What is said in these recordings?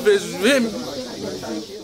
vejo.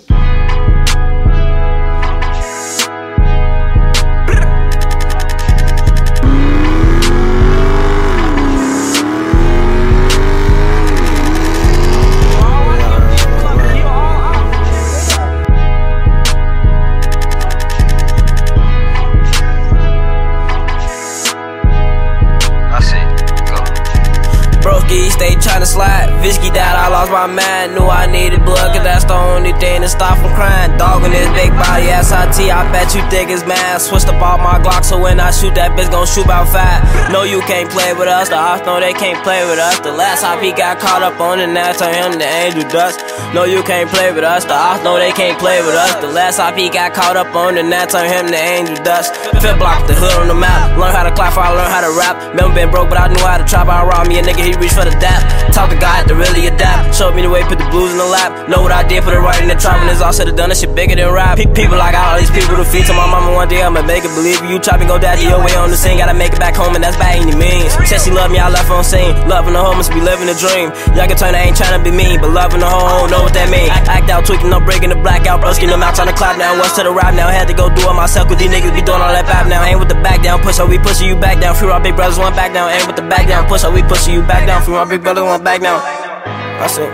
Stay tryna slide. Visky died, I lost my mind. Knew I needed blood, cause that's the only thing to stop from crying. Dog in this big body, SIT, I bet you think it's mad. Switched up all my Glock, so when I shoot, that bitch gon' shoot about five. No, you can't play with us. The ops know they can't play with us. The last IP got caught up on it, now turn him to angel dust. No, you can't play with us. The ops know they can't play with us. The last IP got caught up on it, now turn him to angel dust. Fifth block, the hood on the map. Learn how to clap, I learn how to rap. Never been broke, but I knew how to trap. I robbed me a nigga, he reached for the dap. Talk to God, to really adapt. Showed me the way, put the blues in the lap. Know what I did, put it right in the trap. When it's all said and done, that shit bigger than rap. Pe- People like all these people to feed to my mama one day, I'ma make it believe you. Try me go down to your way on the scene. Gotta make it back home, and that's by any means. Said she love me, I left on scene. Loving the hoe must be living a dream. Y'all can turn, I ain't tryna be mean, but loving the hoe, know what that mean. Act out, tweaking, no breaking the blackout. Bro, skin them out, tryna clap now. What's to the rap now? Had to go do it myself, cause these niggas be doing all that bap now. Ain't with the back down, push up, we pushing you back down. Free our big brothers, one back down. Ain't with the back down, push up, we pushing you back down. Free my big brothers, one back now. I said,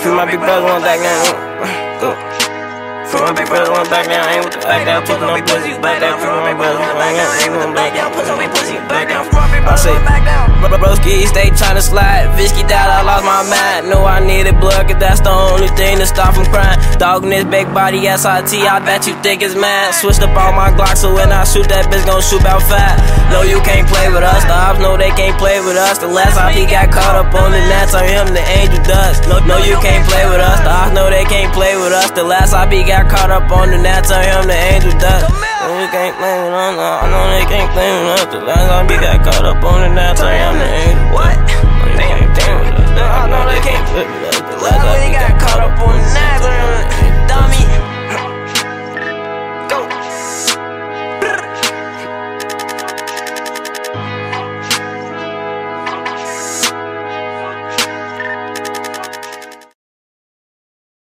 free my big brothers, one back now. Go. Free my big brothers, one back down. Ain't with the back down, no pussy back down. Free my big one back down. Ain't with the back down, you back down. I broski, stay tryna slide. Visky died, I lost my mind. Knew I needed blood, cause that's the only thing to stop from crying. Dog in this big body, SIT, I bet you think it's mad. Switched up all my Glock, so when I shoot, that bitch gon' shoot about five. No, you can't play with us. The ops know they can't play with us. The last time he got caught up on the net, turn him the angel dust. No, no, you can't play with us. The ops know they can't play with us. The last IP got caught up on the net, turn him the angel dust. No, you can't with us. No, I know they can't play with us. The last IP got caught up on the him to angel dust. What?